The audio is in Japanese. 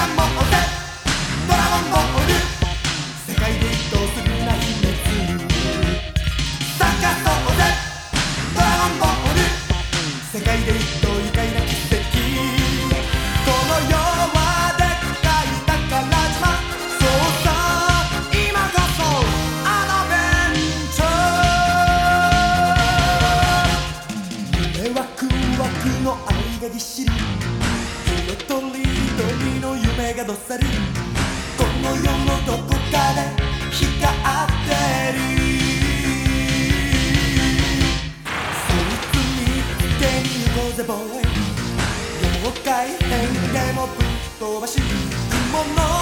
ドラゴンボール世界でどうするな秘密サカードラゴンボール世界でどう愉快な奇きこの世はでっかい宝まそうさ今こそアドベンチャーの愛がぎっしり色とりどりの夢目がどっさりこの世のどこかで光ってる。そいつに手に行こうぜボーイ妖怪変でもぶっ飛ばし雲の